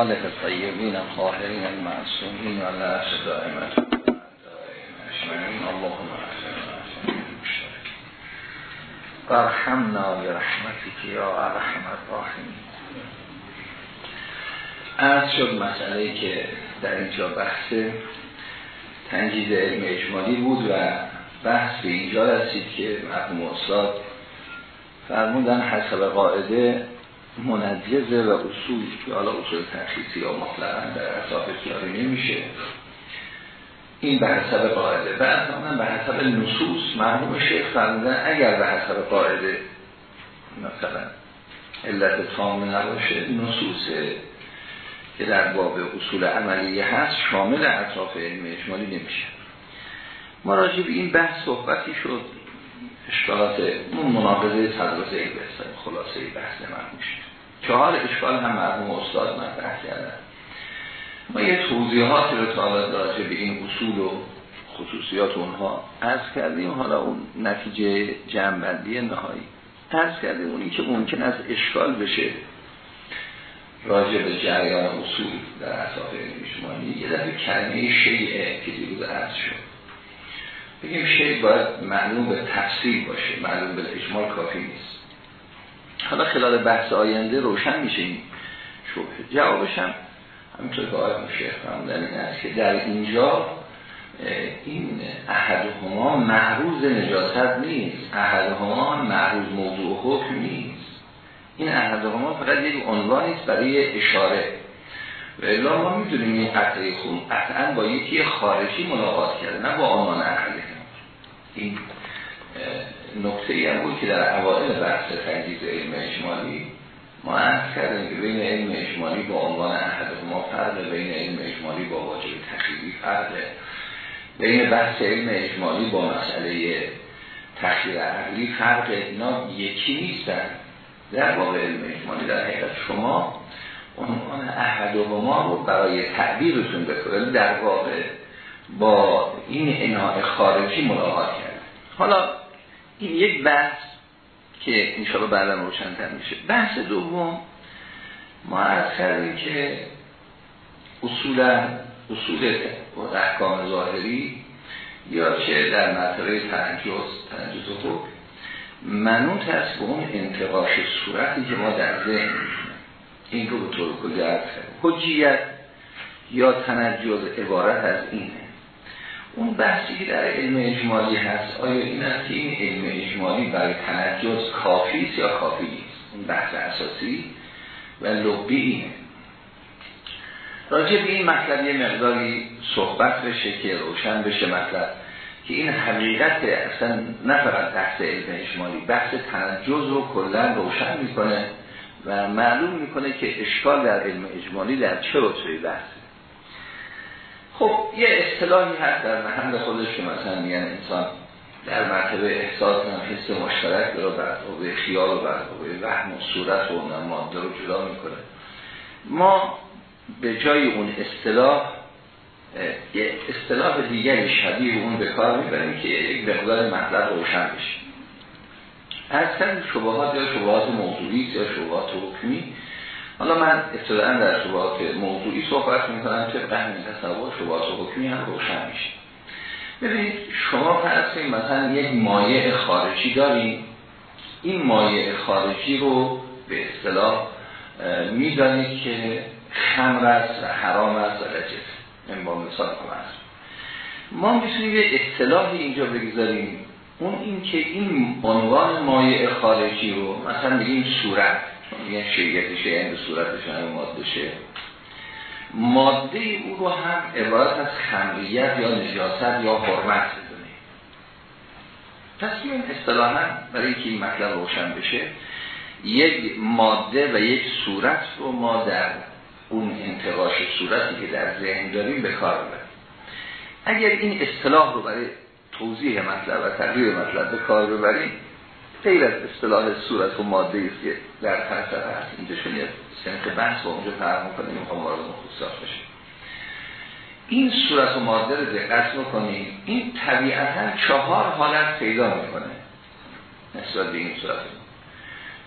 آله طیبین طاهرین المعصومین و لعش دائمت اللهم برحمنا برحمتك یا ارحم الراحمین. از شد مسئله که در اینجا بحث تنجید علم اجمالی بود و بحث به اینجا رسید که مرحوم استاد فرمودن حسب قاعده منجزه و اصول که حالا اصول تخصیصی یا مطلقا در اصاف اختیاری نمیشه. این به حسب قاعده. بعد هم به حسب نصوص مرحوم شیخ فرمودن اگر به حسب قاعده مثلا علت تام نباشه نصوص که در باب اصول عملیه هست شامل اطراف علم اجمالی نمیشه. به این بحث صحبتی شد. اشکالات اون مناقضه تدرس این بحث خلاصه بحث من میشه. چهار اشکال هم مرحوم استاد مطرح کردن. ما یه توضیحاتی رو تا راجع به این اصول و خصوصیات اونها از کردیم. حالا اون نتیجه جمعبندی نهایی. از کردیم اونی که ممکن است اشکال بشه راجع به جریان اصول در اصاف علمی یه دفعه کلمه شیعه که دیروز عرض شد. بگیم شیع باید معلوم به تفصیل باشه معلوم به اجمال کافی نیست. حالا خلال بحث آینده روشن میشه این شبه. جوابش هم همینطور که آقای مشیخ فرمودن این است که در اینجا این احدهما معروض نجاست نیست. احدهما معروض موضوع حکم نیست. این احدهما فقط یک عنوان است برای اشاره. و الا ما می‌دونیم این قطعه خون قطعا با یکی خارجی ملاقات کرده نه با آمان اهلی این نکته ای هم بود که در اوائل بحث تنجیز علم اجمالی ما عرض کردیم که بین علم اجمالی با عنوان احد ما فرق بین علم اجمالی با واجب تخیلی فرقه. بین بحث علم اجمالی با مسئله تخییر عقلی فرق اینا یکی نیستن در واقع علم اجمالی. در حقیقت شما عنوان احد ما رو برای تعبیرتون بکنید. در واقع با این انهای خارجی ملاقات حالا این یک بحث که انشاءالله بعدا روشنتر میشه. بحث دوم ما عرض کردیم که اصولا اصول احکام ظاهری یا چه در مرتبه تنجز تنجز حکم منوط است به اون انتقاش صورتی که ما در ذهن این رو به طور کلی حجیت یا تنجز عبارت از اینه. اون بحثی که در علم اجمالی هست آیا این است که این علم اجمالی برای تنجز کافی است یا کافی نیست؟ این بحث اساسی و لبی اینه. راجع به این مطلب یه مقداری صحبت بشه که روشن بشه مطلب که این حقیقت اصلا نه فقط بحث علم اجمالی بحث تنجز رو کلا روشن می‌کنه و معلوم می‌کنه که اشکال در علم اجمالی در چه رتبه بحثه. خب یه اصطلاحی هست در محل خودش که مثلا میگن انسان در مرتبه احساس هم حس مشترک داره بر به خیال و بر به وهم و صورت و رو جدا می‌کنه. ما به جای اون اصطلاح یه اصطلاح دیگری شبیه اون به کار می‌بریم که یک مقدار مطلب روشن بشه. اصلا شبهات یا شبهات موضوعی یا شبهات حکمی حالا من ابتداعا در شبهات موضوعی صحبت می‌کنم که همین تصور شبهات حکمی هم روشن میشه. ببینید شما فرض مثلا یک مایع خارجی داریم. این مایع خارجی رو به اصطلاح می‌دانید که خمر است و حرام است و رجس. این با مثال است ما می‌تونیم یه اصطلاحی اینجا بگذاریم. اون این که این عنوان مایع خارجی رو مثلا بگیم صورت. یه شیعتشه یعنی صورتش هم ماده شه ماده او رو هم عبارت از خمریت یا نجاست یا حرمت بدونیم پس این اصطلاحا برای اینکه این مطلب روشن بشه یک ماده و یک صورت رو ما در اون انتقاش صورتی که در ذهن داریم به کار ببریم اگر این اصطلاح رو برای توضیح مطلب و تغییر مطلب به کار ببریم غیر از اصطلاح صورت و ماده است که در فلسفه هست. اینجا شما سنت بحث با اونجا فرق می‌کنه می‌خوام وارد خصوصات بشه این صورت و ماده رو دقت می‌کنیم این طبیعتا چهار حالت پیدا می‌کنه نسبت به این صورت.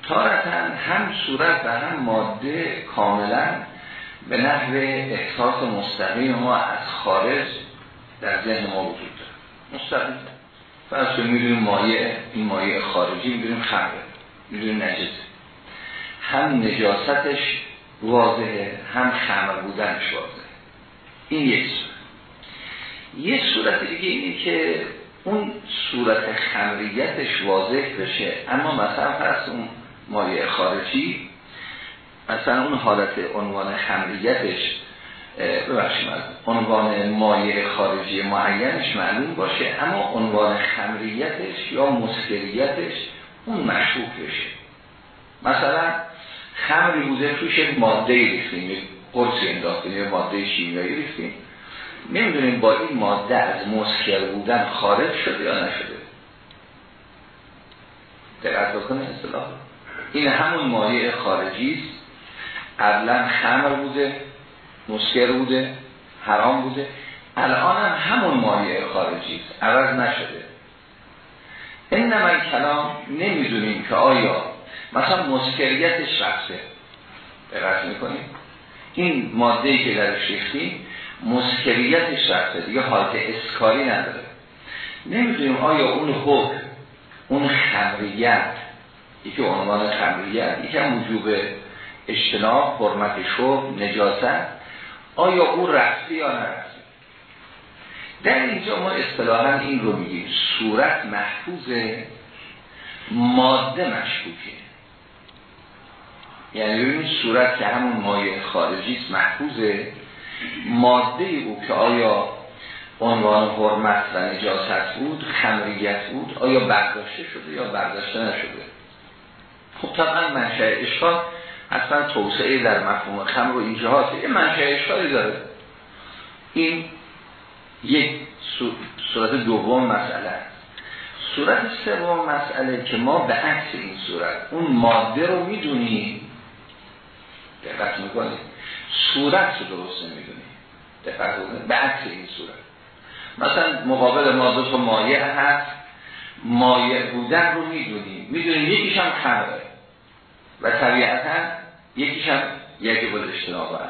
تارتا هم صورت و هم ماده کاملا به نحو احساس مستقیم ما از خارج در ذهن ما وجود داره. مستقیم. فرض می‌دونیم مایه این مایه خارجی می‌دونیم خمره می‌دونیم نجسه هم نجاستش واضحه هم خمر بودنش واضحه. این یک صورت. یک صورت دیگه اینه که اون صورت خمریتش واضح بشه. اما مثلا فرض اون مایه خارجی مثلا اون حالت عنوان خمریتش ببخشیم عنوان مایه خارجی معینش معلوم باشه اما عنوان خمریتش یا مسکریتش اون مشروع بشه مثلا خمری بوده توش ماده ریختیم قرصی انداختیم یه ماده شیمیایی ریختیم. نمی‌دونیم با این ماده از مسکر بودن خارج شده یا نشده. دقت بکنه اصطلاح. این همون مایه خارجی است. قبلا خمر بوده. مسکر بوده حرام بوده. الان هم همون مایه خارجی است. عوض نشده. این نمای کلام نمی‌دونیم که آیا مثلا مسکریتش رفته. دقت می‌کنیم. این ماده که در ریختیم مسکریتش رفته. دیگه حالت اسکاری نداره. نمی‌دونیم آیا اون حکم اون خمریت یکی عنوان خمریت یکی هم وجوب اجتناب حرمت شب نجاست آیا او رفته یا نرفته؟ در اینجا ما اصطلاحا این رو میگیم. صورت محفوظ ماده مشکوکه. یعنی ببینید صورت که همون مایه خارجی است محفوظه. ماده او که آیا عنوان حرمت و نجاست بود خمریت بود آیا برداشته شده یا برداشته نشده؟ خب طبعا منشأ اشکال اصلا توسعه در مفهوم خمر و اینجا یه منشأ اشکالی داره. این یک صورت دوم مسئله صورت سوم مسئله که ما به عکس این صورت اون ماده رو می‌دونیم. دقت می‌کنیم صورت رو درست نمی‌دونیم دقت کنید به عکس این صورت. مثلا مقابل ما دو تا مایه هست. مایه بودن رو می‌دونیم. می‌دونیم یکیش هم خمره و طبیعتا یکیش هم یکی بود اشتناب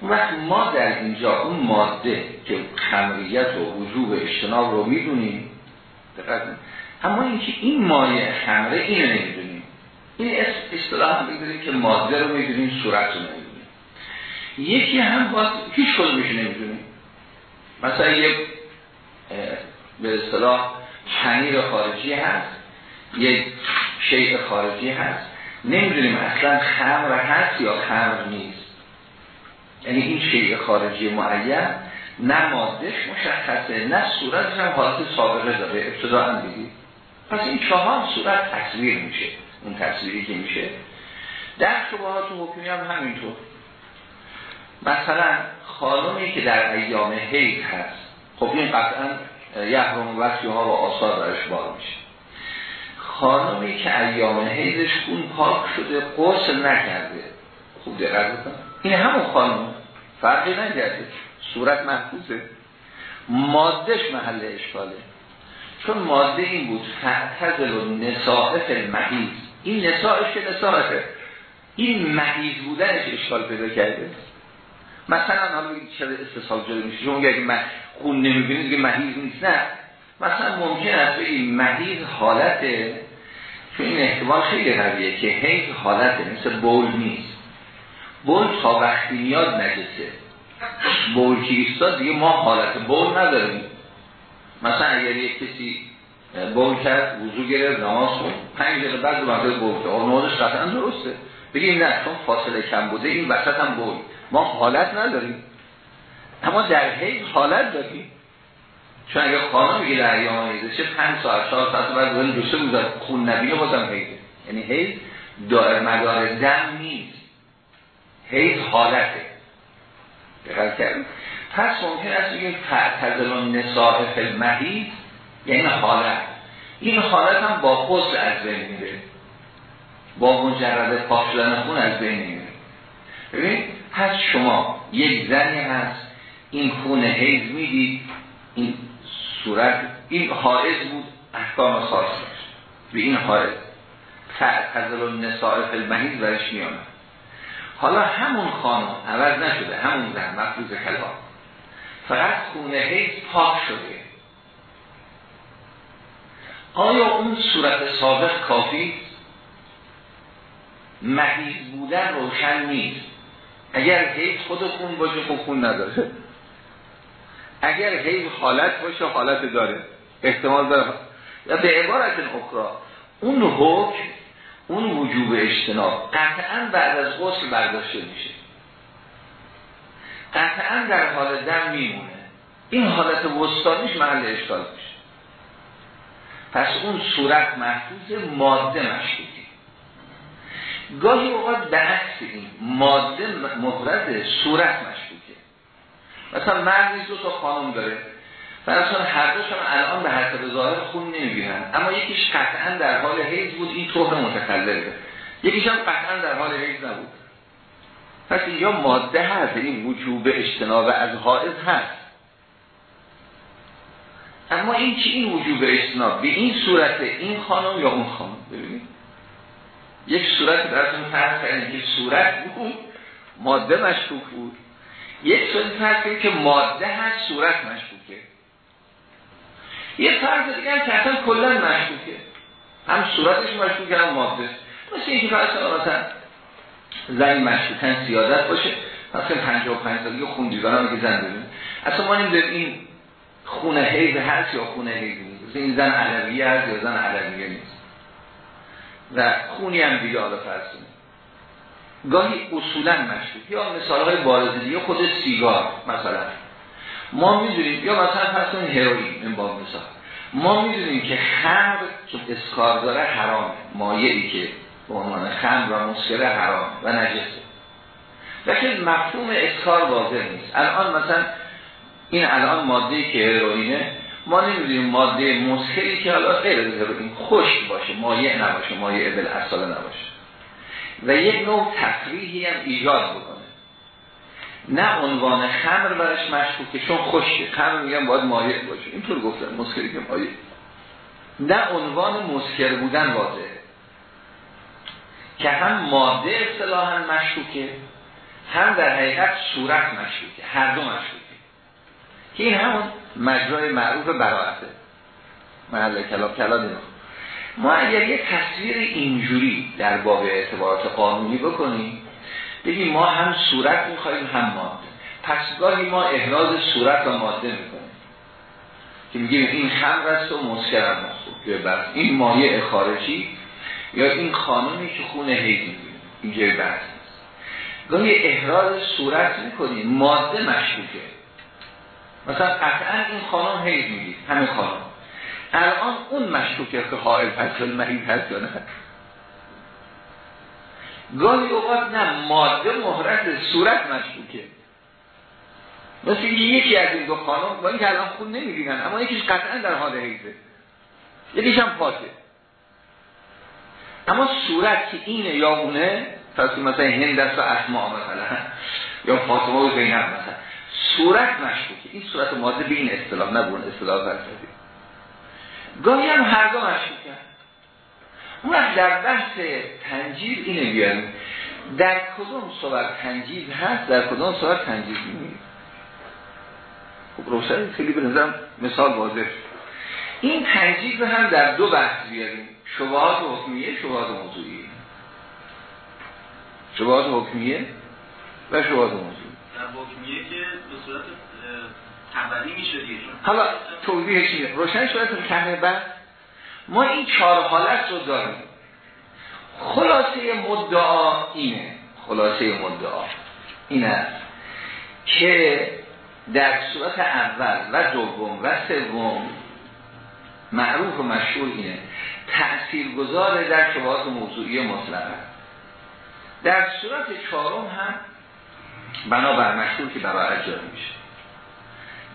اون وقت ما در اینجا اون ماده که خمریت و وجوب اجتناب رو می‌دونیم دقت اما اینکه این مایه خمره اینو نمی‌دونیم. این اصطلاح بگیریم که ماده رو می‌دونیم صورت رو نمی‌دونیم. یکی هم باید هیچ کدومش نمی‌دونیم. مثلا یک به اصطلاح پنیر خارجی هست یک شیء خارجی هست. نمی‌دونیم اصلا خمر هست یا خمر نیست. یعنی این شیء خارجی معین نه مادهش مشخصه نه صورتش هم حالت سابقه داره. ابتدا هم پس این چهار صورت تصویر میشه. اون تصویری که میشه. در شبهات حکمی هم همینطور. مثلا خانمی که در ایام حیض هست. خب این قطعا یحرم وقتی ها و آثار درش بار میشه. خانمی که ایام حیضش خون پاک شده قرص نکرده. خوب دقت بکن. این همون خانم. فرقی نکرده صورت محفوظه. مادهش محل اشکاله. چون ماده این بود فعتزل و نسائف المحیز این نسائش که نسائفه این محیز بودنش اشکال پیدا کرده. مثلا حالا چرا استثال جلو میشه. چون اگه من خون نمی‌بینید دیگه محیز نیست. نه. مثلا ممکن است این محیز حالته چون این احتمال خیلی قویه که حیز حالته مثل بول نیست. بول تا وقتی میاد نجسه. بول که دیگه ما حالت بول نداریم. مثلا اگر یک کسی بول کرد وضو گرفت نماز خون پنج دقیقه بعد دو بول کرد. نمازش قطعا درسته. بگیم نه چون فاصله کم بوده این وسط هم بول. ما حالت نداریم. اما در حیض حالت داریم. چون اگر خانم میگه در ایام حیض چه پنج ساعت چهار ساعت بعد خون نبینه بازم حیضه. یعنی حیض دائر مدار دم نیست. حیض حالته. دقیق کردیم پس ممکن است بگیم تعتزل نساء فی المحیض یعنی حالت. این حالت هم با قصد از بین میره. با مجرد پاک شدن خون از بین میره. ببین پس شما یک زنی هست این خون حیض می‌دید این صورت این حائز بود احکام خاص داشت. به این حائز تعتذر النساء فی المحیض برش میامد حالا همون خانم عوض نشده همون زن مفروض کلام فقط خونه حیث پاک شده. آیا اون صورت سابق کافی؟ مهیز بودن روشن نیست. اگر حیث خود خون باشه خود خون نداره. اگر حیث حالت باشه حالت داره. احتمال داره. یا به عبارت اخرى اون حکم اون وجوب اجتناب قطعا بعد از غسل برداشته میشه. قطعا در حال دم میمونه. این حالت وستانیش محل اشکال میشه. پس اون صورت محفوظ ماده مشکوکی گاهی اوقات به این ماده مفرد صورت مشکوکه مثلا مردی دو تا خانم داره. مثلا هر دوشون الان به حسب ظاهر خون نمی‌بینن اما یکیش قطعا در حال حیض بود این طور متکلمه یکیش هم قطعا در حال حیض نبود. پس اینجا ماده هست این وجوب اجتناب از حائض هست. اما این که این وجوب اجتناب. به این صورت این خانم یا اون خانم؟ ببینید. یک صورت براتون فرض کردیم که صورت بود. ماده مشکوک بود. یک صورت فرض که ماده هست صورت مشکوکه. یه فرض دیگه هم که اصلا کلا مشکوکه. هم صورتش مشکوکه هم ماده مثل اینکه فرض مثلا زنی مشکوکن سیادت باشه. مثلا 55 سالی خوندیگان هم که زن ببین. اصلا ما نمی‌دونیم این خونه حیض هست یا خونه حیض نیست. این زن علویه هست یا زن علویه نیست. و خونی هم دیگه حالا فرض گاهی اصولا مشکوک یا مثال های بارز دیگه خود سیگار مثلا. ما می‌دونیم یا مثلا فرض کنید هروئین این باب مثال. ما می‌دونیم که خمر چون اسکار داره حرام مایعی که به عنوان خمر و مسکر حرام و نجسه. لیکن مفهوم اسکار واضح نیست. الان مثلا این الان ماده که هروئینه ما نمی‌دونیم ماده مسکری که حالا غیر از خشک باشه مایع نباشه مایع بالاصاله نباشه. و یک نوع تفریحی هم ایجاد بکنه. نه عنوان خمر برش مشکوکه چون خشکه. خمر میگم باید مایع باشه. اینطور گفتن مسکری که مایع. نه عنوان مسکر بودن واضحه. که هم ماده اصطلاحا مشکوکه هم در حقیقت صورت مشکوکه هر دو مشکوکه. که این همون مجرای معروف براعته محل کلاب کلاب اینا ما اگر یه تصویر اینجوری در باب اعتبارات قانونی بکنیم بگیم ما هم صورت میخواییم هم ماده. پس گاهی ما احراز صورت و ماده می‌کنیم. که میگیم این خمر است و مسکر هم این مایه خارجی یا این خانونی که خونه هیدی اینجای بحث گاهی احراز صورت می‌کنیم. ماده مشکوکه. مثلا قطعا این خانم میگید همه خانم. الان اون مشکوکه که حائل پس مریض هست یا نه؟ گاهی اوقات نه ماده مهرت صورت مشکوکه. مثل یکی از این دو خانم با این که الان خون نمی‌گیرن اما یکیش قطعا در حال حیضه. یکیش هم پاکه. اما صورت که اینه یا اونه فرض مثلا هند است و اسماء مثلا یا فاطمه و زینب مثلا صورت مشکوکه. این صورت ماده به این اصطلاح نبون اصطلاح فلسفی. گاهی هم هر دو مشکوکه اون در بحث تنجیز اینه بیاریم در کدوم صورت تنجیز هست در کدوم صورت تنجیز نیست؟ خب روشن خیلی به نظرم مثال واضح. این تنجیز هم در دو بحث بیاریم. شبهات حکمیه شبهات موضوعیه. شبهات حکمیه و شبهات موضوعی در حکمیه که به صورت حالا توضیحش اینه. روشن شده کهنه بعد. ما این چهار حالت رو داریم. خلاصه مدعا اینه. خلاصه مدعا این است که در صورت اول و دوم و سوم معروف و مشهور اینه. تأثیر گذاره در شبهات موضوعی مطلقه. در صورت چهارم هم بنابر مشهور که برای جاری میشه.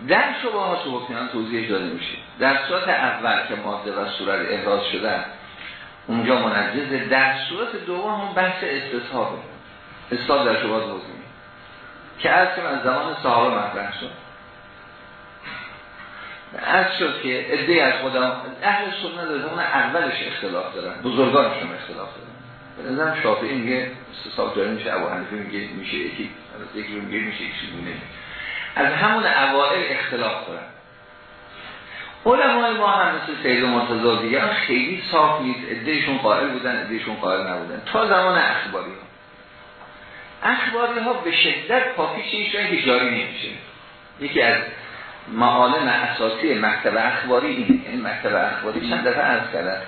در شبهات حکمیان توضیح داده میشه. در صورت اول که ماده و صورت احراز شدن اونجا منجزه در صورت دوم هم بحث استصحابه. استاد در شبهات حکمی که از از زمان صحابه مطرح شد. از شد که ادهی از خدا اهل سنت داره اون اولش اختلاف دارن بزرگانشون اختلاف دارن. به نظرم شافعی میگه استصحاب جاری میشه ابو حنیفه میگه میشه یکی یکی میگه میشه یکی از همون اوائل اختلاف دارن. علمای ما هم مثل سید مرتضی دیگه خیلی صاف نیست ادهشون قائل بودن ادهشون قائل نبودن. تا زمان اخباری ها. اخباری ها به شدت پاپیش ایشون که جاری نمیشه. یکی از معالم اساسی مکتب اخباری این این مکتب اخباری چند دفعه کردن.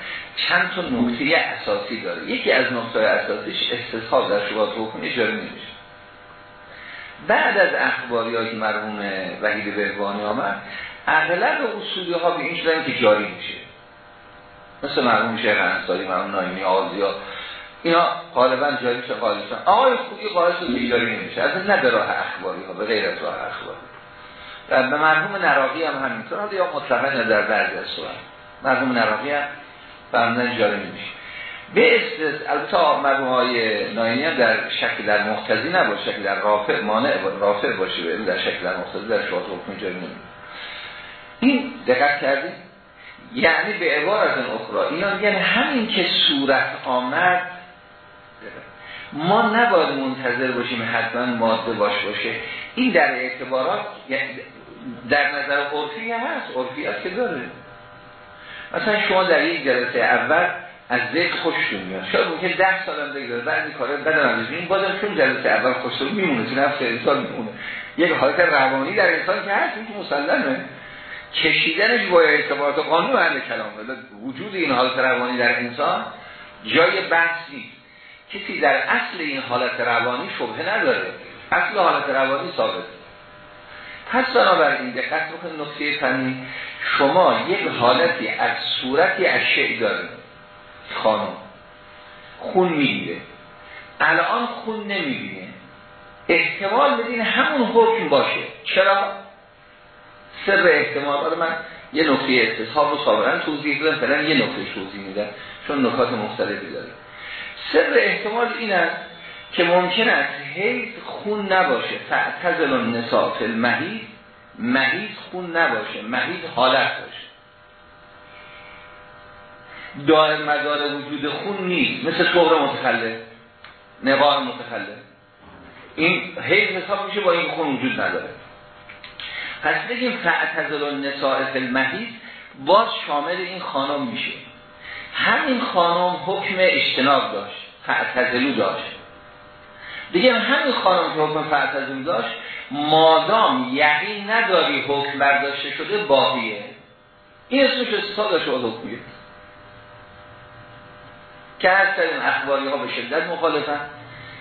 چند تا نکته اساسی داره. یکی از نکته اساسیش استصحاب در شبات حکمی جاری نمیشه. بعد از اخباری که مرحوم وحید بهبانی آمد اغلب اصولی ها به این شدن که جاری میشه. مثل مرحوم شیخ انصاری مرحوم نایمی آزیا اینا غالبا جاری میشه غالبا آقای خوبی قائل که جاری نمیشه. از نه به راه اخباری ها به غیر از راه اخباری. و به مرحوم نراقی هم همینطور. یا مطلقا در بعضی از مرحوم نراقی هم فرمودن جاری نمیشه. به استث البته مرحوم های نایمی هم در شکل در مختزی نباشه شکل در رافع مانع رافع باشه در شکل در مختزی در شواط حکم نمیشه این دقت کردیم؟ یعنی به عبارت اخرى اینا یعنی همین که صورت آمد ما نباید منتظر باشیم حتما ماده باش باشه. این در اعتبارات یعنی در نظر عرفی هست عرفی هست که داره. مثلا شما در یک جلسه اول از ذکر خوشتون میاد. شاید ممکن ده سال هم دیگه بعد کاره بدم هم این بازم چون جلسه اول خوشتون میمونه تو نفس انسان میمونه. یک حالت روانی در انسان که هست که مسلمه. کشیدنش با اعتبارات قانون اهل کلام وجود این حالت روانی در انسان جای بحث نیست. کسی در اصل این حالت روانی شبه نداره. اصل حالت روانی ثابت. پس بنابراین دقت بکنید نکته فنی. شما یک حالتی از صورتی از شعی دارید. خانم. خون می‌گیره. الان خون نمی‌بینه احتمال بدین همون حکم باشه. چرا؟ سر احتمال. آره من یه نکته استصحاب رو صابرن توضیح دادم فعلا یه نکته توضیح میدم. چون نکات مختلفی داره. سر احتمال این است که ممکن است حیث خون نباشه. فعتزل النساء فی المحیط محیط خون نباشه. محیط حالت باشه. دائم مدار وجود خون نیست. مثل صغر متخلف. نقاط متخلف. این حیث حساب میشه با این خون وجود نداره. پس بگیم فعتزل النساء فی المحیط باز شامل این خانم میشه. همین خانم حکم اجتناب داشت. فعتزلو داشت. بگیم همین خانم که حکم فعتزلو داشت مادام یقین نداری حکم برداشته شده باقیه. این اسمش استفاده شده حکمیه که هر این اخباری ها به شدت مخالفن.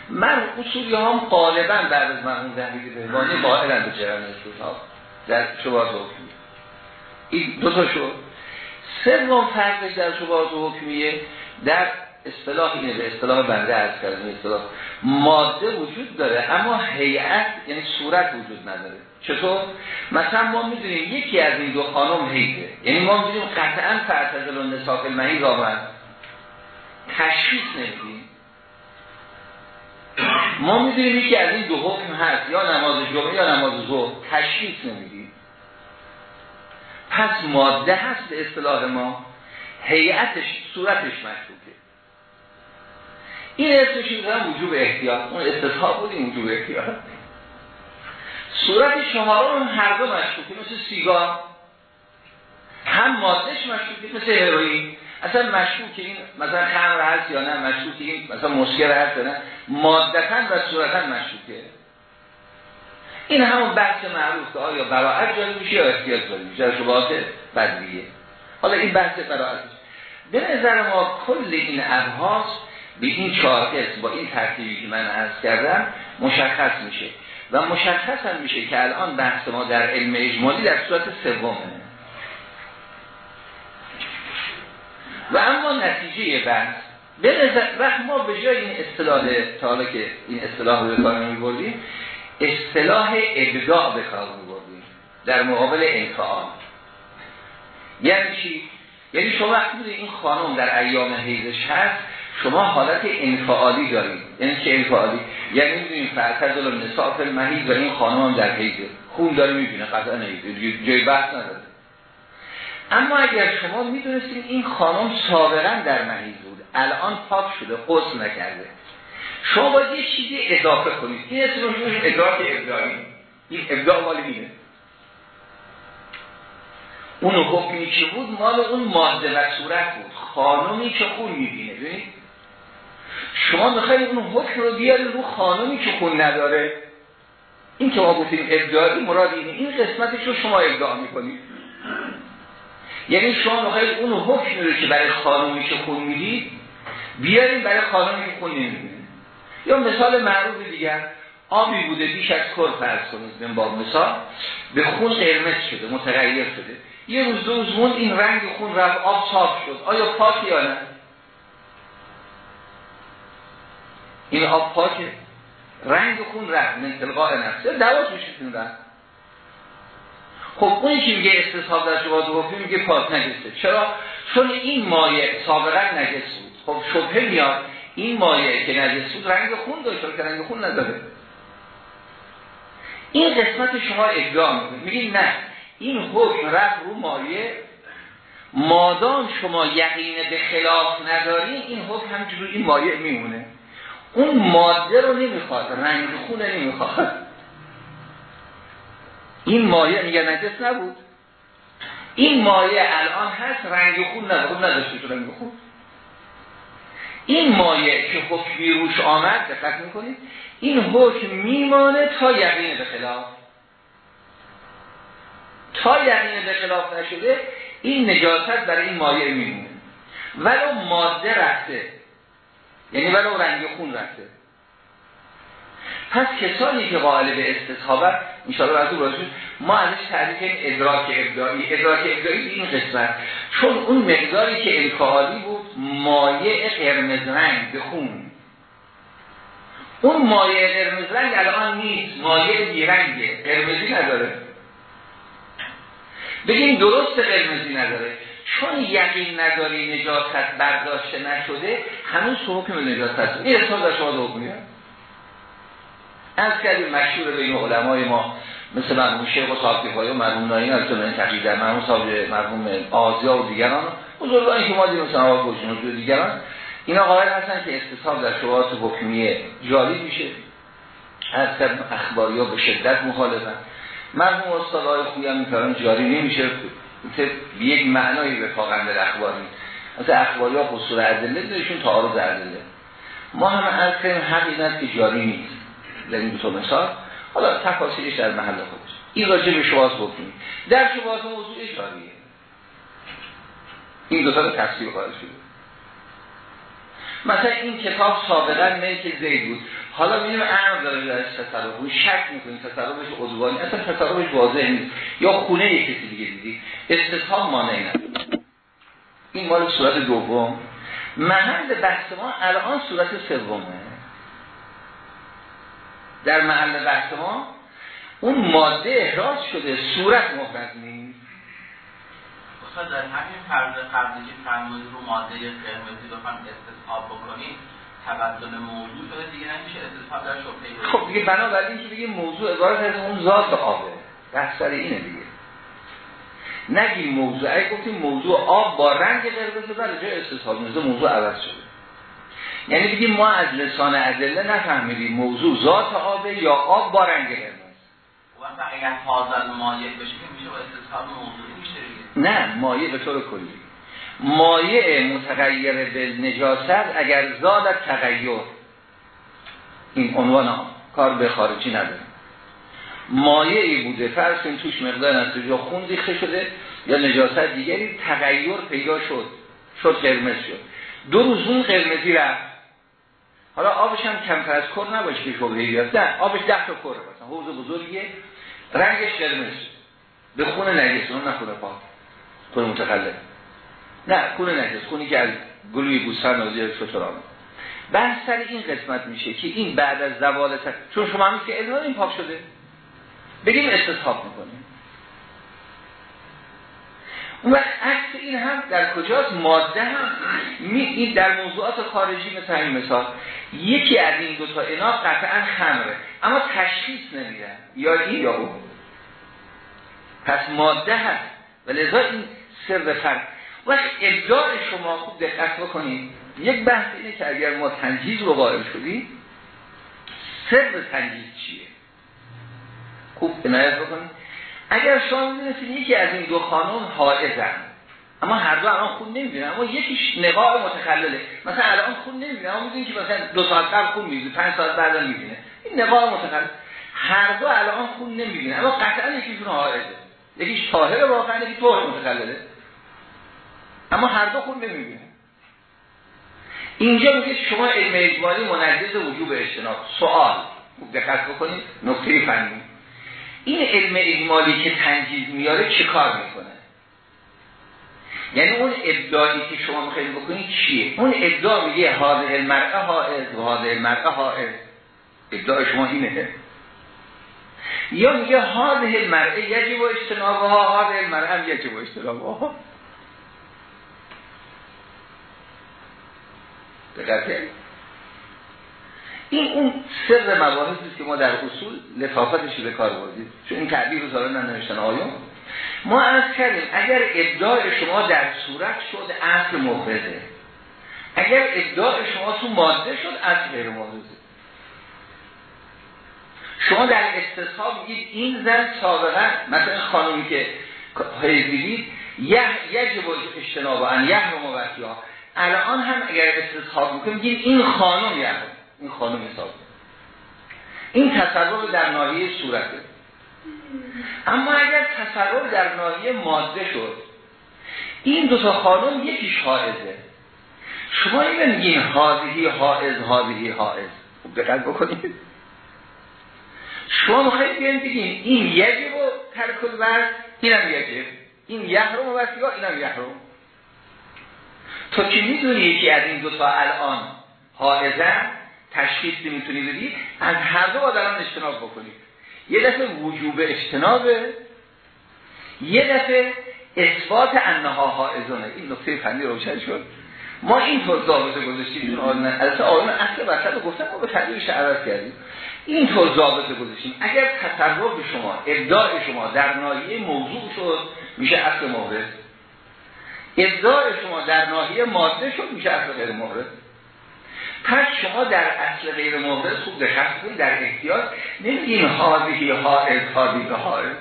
من اصولی هم غالبا بعد از مرحوم زنگی بهبانی قائلن به جرم ها در شباهت حکمیه این دو تا شد سوم فرقش در شباهت حکمیه. در اصطلاح اینه به اصطلاح بنده از کردن اصطلاح. ماده وجود داره اما هیئت یعنی صورت وجود نداره. چطور؟ مثلا ما می‌دونیم یکی از این دو خانم هیئه یعنی ما می‌دونیم قطعا فرتزل و نصاف المهی رابن تشخیص نمیدیم. ما می‌دونیم یکی از این دو حکم هست یا نماز جمعه یا نماز ظهر تشخیص نمیدیم. پس ماده هست به اصطلاح ما هیئتش صورتش مشکوکه این اسمش می‌ذارم وجوب احتیاط اون استصحاب بود این وجوب احتیاط. صورت هم هر دو مشکوکه مثل سیگار هم مادهش مشکوکه مثل هروئین. اصلا مشکوک این مثلا خمر هست یا نه مشکوک این مثلا مسکر هست یا نه مادتا و صورتا مشکوکه. این همون بحث معروف که آیا براعت جاری میشه یا احتیاط جاری میشه؟ در شبهات حالا این بحث براعت. به نظر ما کل این ابحاث به این چهار با این ترتیبی که من عرض کردم مشخص میشه. و مشخص هم میشه که الان بحث ما در علم اجمالی در صورت سومه. و اما نتیجه بحث به نظر وقت ما به جای این اصطلاح تا حالا که این اصطلاح رو به کار میبردیم اصطلاح ابداع به کار میبردیم در مقابل انفعال. یعنی چی؟ یعنی شما وقتی این خانم در ایام حیزش هست شما حالت انفعالی دارید. یعنی که انفعالی؟ یعنی می‌دونیم فرتزل و نصاف و این خانم در حیزه خون داره می‌بینه قطعا نمیده جای بحث نداره. اما اگر شما می‌دونستید این خانم سابقا در محیط بود الان پاک شده قصد نکرده. شما باید یه چیزی اضافه کنید. این اسمش ادراک ابداعی. این ابداع مال مینه. اون حکمی که بود؟ مال اون ماده و صورت بود. خانمی که خون می‌بینه ببینید؟ شما می‌خواید اون حکم رو بیارید رو خانمی که خون نداره. این که ما گفتیم ابداعی مراد اینه. این قسمتش رو شما ابداع می‌کنید. یعنی شما می‌خواید اون حکم رو که برای خانمی که خون می‌دید بیارید برای خانمی که خون نمی‌بینه یا مثال معروف دیگر آبی بوده بیش از کل فرض کنید با مثال به خون قرمز شده متغیر شده. یه روز دو روز این رنگ خون رفت آب صاف شد. آیا پاک یا نه؟ این آب پاکه. رنگ خون رفت من نفسه دواش میشتون رفت خب اون که میگه استصحاب در شباز حکمی میگه پاک نجسته چرا؟ چون این مایه سابقا نجس بود خب شبه میاد این مایه که نجس بود رنگ خون داشت که رنگ خون نداره؟ این قسمت شما ادعا می‌کنید میگید نه این حکم رفت رو مایه مادام شما یقین به خلاف ندارین این حکم همجور این مایه میمونه. اون ماده رو نمی‌خواد رنگ خونه نمی‌خواد. این مایه میگه نجس نبود. این مایه الان هست رنگ خون نبود نداشتی تو رنگ خون. این مایه که حکمی روش آمد دقت می‌کنید این حکم میمانه تا یقین به خلاف. تا یقین به خلاف نشده این نجاست برای این مایه میمونه. ولو ماده رفته یعنی ولو رنگ خون رفته. پس کسانی که قائل به استصحابت انشاءالله از اون ما ازش تعریف ادراک ابداعی. ادراک ابداعی این قسمت. چون اون مقداری که انکالی بود مایع قرمز رنگ به خون. اون مایع قرمز رنگ الان نیست مایع بیرنگه. قرمزی نداره. بگیم درست قرمزی نداره. چون یقین نداری نجاست برداشته نشده هنوز حکم نجاست این اصلا در شما حکم میاد. از کردیم مشهور بین علمای ما مثل مرموم شیخ و صاحب کفایی و مرموم ناین از جمعه تقییده مرموم صاحب مرموم آزیا و دیگران بزرگانی که ما دیدیم مثل آقا و دیگران. اینا قائل هستن که استصحاب در شبهات حکمی جاری میشه. از اخباری به شدت مخالفن. مرموم استادای خوی هم می‌تونن جاری نمیشه. به یک معنایی به در اخباری. مثل اخباری ها خصور عدله دارشون تعارض عدله. ما هم از کردیم حقیقت که جاری نیست. در این دو مثال. حالا تفاصیلش در محل خودش. این راجع به شواز بکنیم در شواز موضوع جاریه این دو تا تفسیر قائل شده مثلا این کتاب سابقا ملک زید بود. حالا می‌بینیم امر داره درش تصرف شک می‌کنیم تصرفش عضوانی. اصلا تصرفش واضح نیست. یا خونه یک کسی دیگه دیدی. استصحاب مانعی نداره. این مال صورت دوم. محل بحث ما الان صورت سومه. در محل بحث ما اون ماده احراز شده صورت مفرد نیست در همین فرض قبلی که فرمودید رو ماده قرمزی بخوام استصحاب بکنیم تبدل موضوع شده دیگه نمیشه استصحاب در شبهه خب دیگه بنابراین که دیگه موضوع عبارت از اون ذات آبه بحث سر اینه دیگه. نگیم موضوع اگه گفتیم موضوع آب با رنگ قرمز بله جای استصحاب موضوع عوض شده. یعنی بگیم ما از لسان ادله نفهمیدیم موضوع ذات آبه یا آب با رنگ قرمز اگر حاضر مایع بشه میشه با استصحاب موضوعی میشه نه مایع به طور کلی. مایع متغیر به نجاست اگر زاد تغییر این عنوان کار به خارجی نداره. مایعی بوده. فرض کنید توش مقدار یا خون ریخته شده یا نجاست دیگری تغییر پیدا شد. شد قرمز شد. دو روز اون قرمزی رفت. حالا آبش هم کمتر از کر نباشه که شبهه بیاد. نه آبش ده تا کره مثلا حوض بزرگیه. رنگش قرمز. به خون نجس اون نه خون پاک خون متخلف نه خون نجس خونی که از گلوی بوستان و زیر شطران بحث سر این قسمت میشه که این بعد از زوال چون شما همین که ادرار این پاک شده. بگیم استصحاب می‌کنیم. و عکس این هم در کجاست؟ ماده هم. می این در موضوعات خارجی مثل این مثال. یکی از این دو تا اینا قطعا خمره. اما تشخیص نمیدن یا این یا اون. پس ماده هست. و لذا این سر فرق وقت ابداع شما خوب دقت بکنید. یک بحث اینه که اگر ما تنجیز رو قائل شدیم سر تنجیز چیه؟ خوب عنایت بکنید. اگر شما می‌دونستید یکی از این دو خانم حائزن اما هر دو الان خون نمی‌بینن اما یکیش نقاع متخلله. مثلا الان خون نمی‌بینه اما می‌دونی که مثلا دو ساعت قبل خون می‌بینه پنج ساعت بعد می‌بینه این نقاع متخلل هر دو الان خون نمی‌بینه اما قطعا یکیشون حائزه. یکیش طاهر واقعا یکی طور متخلله. اما هر دو خون نمی‌بینه اینجا میگه شما علم اجمالی منجز وجوب اجتناب. سوال. دقت بکنید. نکته فنی این علم اجمالی که تنجیز میاره چه کار می‌کنه؟ یعنی اون ادعایی که شما می‌خواید بکنید چیه؟ اون ادعا میگه حاضر المرأه حائز و حاضر المرأه حائز ادعای شما اینه. یا میگه حاضر المرأه یجب و اجتنابها حاضر المرأه یجب و اجتنابها دقیقه این اون سر مباحثی که ما در اصول لطافتش به کار بردیم. چون این تعبیر رو سالا ننوشتن آیون. ما از کردیم اگر ادعای شما در صورت شد اصل مفرده. اگر ادعای شما تو ماده شد اصل غیر شما در استصحاب میگید این زن سابقا مثلا خانومی که حیزیدید یجب اجتناب ان یحرم و الان هم اگر استصحاب می‌کنیم میگید این خانم یحرم. این خانم حساب. این تصور در ناحیه صورته. اما اگر تصور در ناحیه ماده شد این دو تا خانم یکیش حائزه. شما این میگین حاضی حائز حاضی حائز. خوب دقت بکنید. شما می‌خواید بیان بگین این یجب و ترکل این اینم یجب. این یحرم و وسیقا اینم یحرم. تو که می‌دونی یکی از این دو تا الان حائزن تشخیص می‌تونی بدی از هر دو باید اجتناب بکنید یه دفعه وجوب اجتنابه یه دفعه اثبات انها حائزونه این نقطه فنی روشن شد. ما این طور ضابطه گذاشتیم. این آیون البته آیون اصل وسط گفتم ما به تغییرش عوض کردیم. این طور ضابطه گذاشتیم. اگر تصرف شما ابداع شما در ناحیه موضوع شد میشه اصل مورد ابداع شما در ناحیه ماده شد میشه اصل غیر مورد پس شما در اصل غیر مورد خوب دقت کنید در احتیاط نمیگین حائز حاضی حائز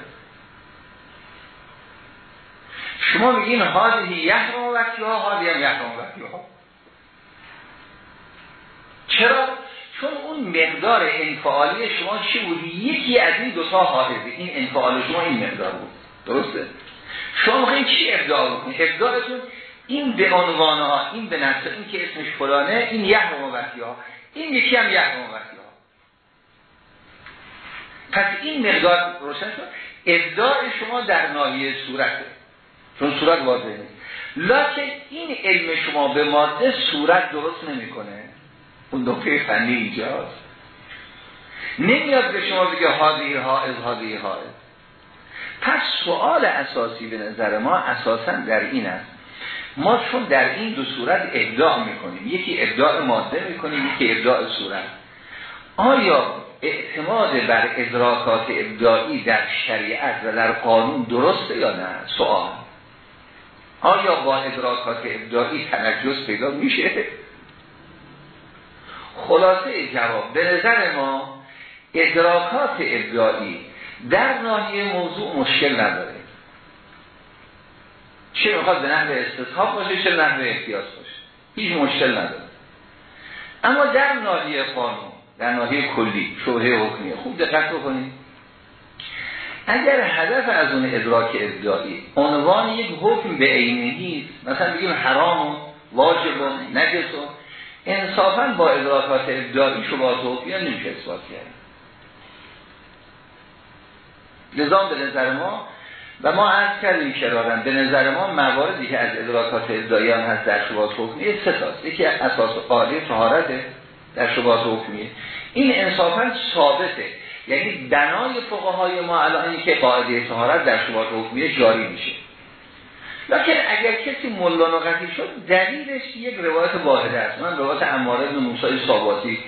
شما میگین حاضی یحرم وقتی ها حاضی هم یحرم وقتی ها چرا؟ چون اون مقدار انفعالی شما چی بود؟ یکی از این دوتا حاضی این انفعال شما این مقدار بود درسته؟ شما می‌خواین چی ابداع بکنید؟ ابداعتون این به عنوان ها این به نفس این که اسمش فلانه این یه وقتی ها. این یکی هم یه وقتی ها. پس این مقدار روشن شد. ابداع شما در ناحیه صورته. چون صورت واضح نیست. لکن این علم شما به ماده صورت درست نمی‌کنه. اون نقطه فنی اینجاست. نمیاد به شما بگه حاضی ها از حاضی ها پس سوال اساسی به نظر ما اساسا در این است. ما چون در این دو صورت ابداع می‌کنیم. یکی ابداع ماده می‌کنیم یکی ابداع صورت. آیا اعتماد بر ادراکات ابداعی در شریعت و در قانون درسته یا نه؟ سوال آیا با ادراکات ابداعی تنجز پیدا میشه؟ خلاصه جواب به نظر ما ادراکات ابداعی در ناحیه موضوع مشکل نداره. چه می‌خواد به نحو استصحاب باشه چه نحو احتیاط باشه. هیچ مشکل نداره. اما در ناحیه قانون در ناحیه کلی شبهه حکمیه خوب دقت بکنید. اگر هدف از اون ادراک ابداعی عنوان یک حکم به عینه مثلا بگیم حرام و واجب و نجس و انصافا با ادراکات ابداعی شبهات حکمیه نمیشه اثبات کرد. نظام به نظر ما و ما عرض کردیم کرارن به نظر ما مواردی که از ادراکات ادعایان هست در شبات حکمیه سه تاست یکی اساس قاعده طهارته در شبات حکمیه این انصافا ثابته. یعنی بنای فقهای ما الان که قاعده طهارت در شبات حکمیه جاری میشه. لکن اگر کسی ملان و شد دلیلش یک روایت واحده است. من روایت اماره بن موسی ثاباتی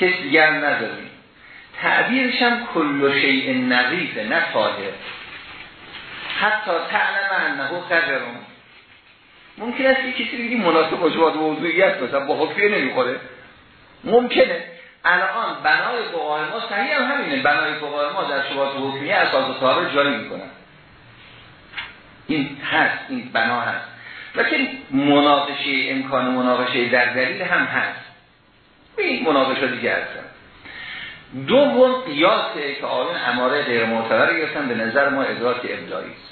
کسی دیگر نداریم. تعبیرش هم کل شیء نظیفه نه طاهر. حتی تعلم انه قدرون ممکن است یه کسی بگی مناسب باشه با موضوعیت مثلا با حکمیه نمی‌خوره. ممکنه. الان بنای فقهای ما صحیح هم همینه. بنای فقهای ما در شبات حکمیه اساس طهاره جاری می‌کنن. این هست این بنا هست. لیکن مناقشه امکان مناقشه در دلیل هم هست. این مناقشه دیگه هستن. دوم قیاسه که آن اماره غیر معتبر گرفتن. به نظر ما ادراک ابدایی است.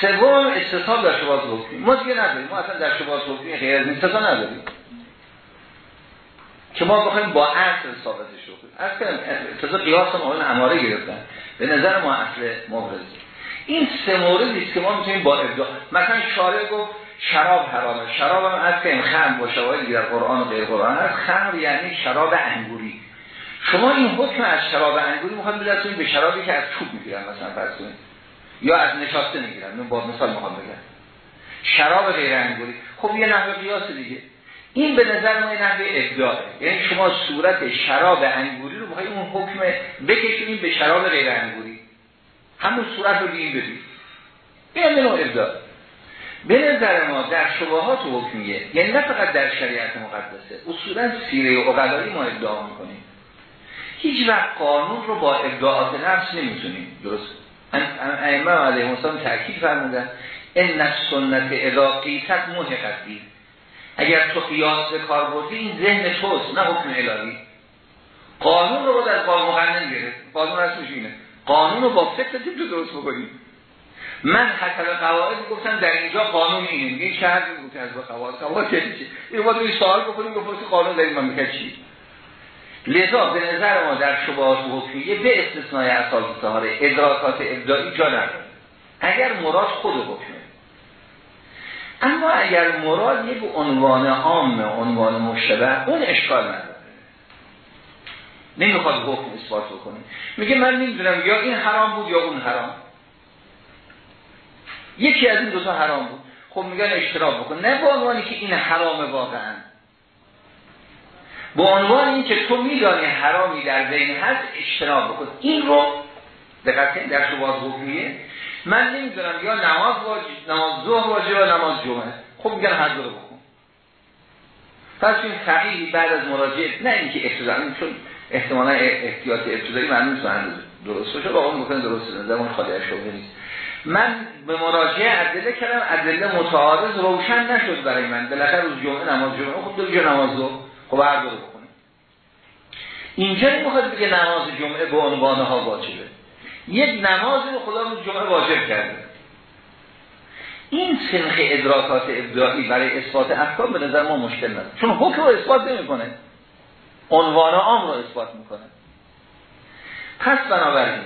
سوم استثاب در شبات حکمی ما دیگه نداریم. ما اصلا در شبات حکمی غیر از این نداریم. که ما بخوایم با اصل ثابتش رو کنیم اصلا تازه قیاس هم آن اماره گرفتن. به نظر ما اصل مبرزی این سه موردی که ما می‌تونیم با ابداع مثلا شارع گفت شراب حرامه. شراب هم از که خمر با شواهدی در قرآن و غیر قرآن هست. خمر یعنی شراب انگوری. شما این حکم از شراب انگوری می‌خواد بدرسونید به شرابی که از چوب می‌گیرن مثلا فرض یا از نشاسته می‌گیرن من با مثال می‌خوام بگم. شراب غیر انگوری خب یه نحوه قیاس دیگه. این به نظر ما نحوه ابداعه. یعنی شما صورت شراب انگوری رو بخواید اون حکم بکشونید به شراب غیر انگوری همون صورت رو بگیم. ببین این نوع ابداع. به نظر ما در شبهات حکمیه. یعنی نه فقط در شریعت مقدسه. اصولا سیره و اقلایی ما ادعا می‌کنیم. هیچ وقت قانون رو با ابداعات نفس نمی‌تونیم. درست؟ ائمه علیه السلام تاکید فرمودن ان سنت اذا قیست محقت اگر تو قیاس به کار بردی این ذهن توست نه حکم الهی. قانون رو باید از قانون مقنن گرفت. قانون رسمش اینه. قانون رو با فکر تو درست بکنی من حسب قواعد گفتم در اینجا قانون اینه. این حرفی بود از قواعد. قواعد چه؟ این باید سوال بکنیم بپرسی قانون در این مملکت چی؟ لذا به نظر ما در شبهات حکمیه به استثنای اساس طهاره ادراکات ابداعی جا نداره. اگر مراد خود حکمه. اما اگر مراد یک عنوان عام عنوان مشتبه اون اشکال نداره. نمی‌خواد حکم اثبات بکنه. میگه من نمی‌دونم یا این حرام بود یا اون حرام. یکی از این دوتا حرام بود. خب میگن اشتراک بکن. نه با عنوانی که این حرام واقعا. با عنوان این که تو میدانی حرامی در بین هست اشتراک بکن. این رو دقیقا در شباز حکمیه من نمی‌دونم یا نماز واجب نماز ظهر واجب یا نماز جمعه. خب میگن هر دو رو بکن. پس این بعد از مراجعه نه اینکه ابتدایی چون احتمالا احتیاط ابتدایی معلوم نیست درست باشه. با اون ممکن درست زمان خالی از نیست. من به مراجعه ادله کردم ادله متعارض روشن نشد برای من. بالاخره روز جمعه نماز جمعه خب دو نماز دو خب هر دو رو بکنیم اینجا نمی‌خواد بگه نماز جمعه به عنوان ها واجبه. یک نماز رو خدا روز جمعه واجب کرده. این سنخ ادراکات ابداعی برای اثبات احکام به نظر ما مشکل نداره. چون حکم رو اثبات نمی‌کنه. عنوان عام رو اثبات می‌کنه. پس بنابراین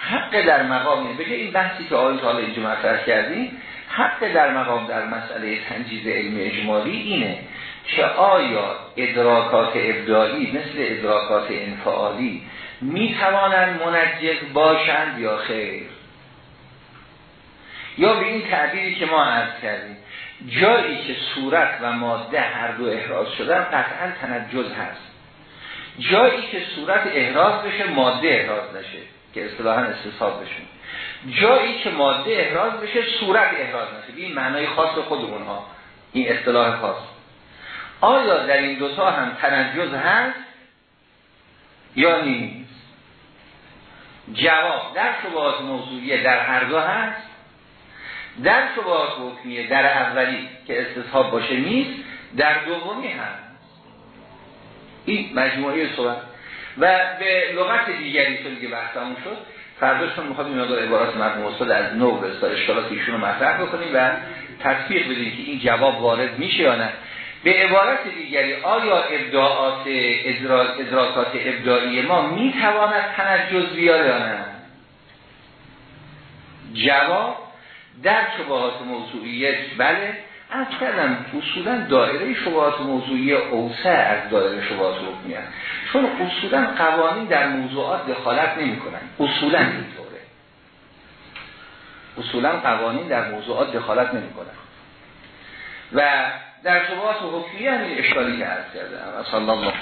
حق در مقام بگه این بحثی که آقای حالا اینجا مطرح کردیم حق در مقام در مسئله تنجیز علم اجمالی اینه که آیا ادراکات ابداعی مثل ادراکات انفعالی می توانند منجز باشند یا خیر؟ یا به این تعبیری که ما عرض کردیم جایی که صورت و ماده هر دو احراز شدن قطعا تنجز هست. جایی که صورت احراز بشه ماده احراز نشه که اصطلاحا استصحاب بشه. جایی که ماده احراز بشه صورت احراز نشه. این معنای خاص خود اونها این اصطلاح خاص. آیا در این دوتا هم تنجز هست؟ یا نیست؟ جواب در شبهات موضوعیه در هر دو هست. در شبهات حکمیه در اولی که استصحاب باشه نیست در دومی هست. این مجموعه صحبت. و به لغت دیگری که دیگه بحثمون شد فرداشون می‌خواد این مقدار عبارات مرموم استاد از نو به اشکالات ایشون رو مطرح بکنیم و تطبیق بدیم که این جواب وارد میشه یا نه. به عبارت دیگری آیا ابداعات ادراکات ابداعی ما می‌تواند تنجز بیاره یا نه؟ جواب در شبهات موضوعیت بله. از کردم اصولا دایره شبهات موضوعی اوسع از دایره شبهات حکمی هست چون اصولا قوانین در موضوعات دخالت نمی کنن اصولا اینطوره. اصولا قوانین در موضوعات دخالت نمی کنن و در شبهات حکمی هم اشکالی که عرض کرده صلی الله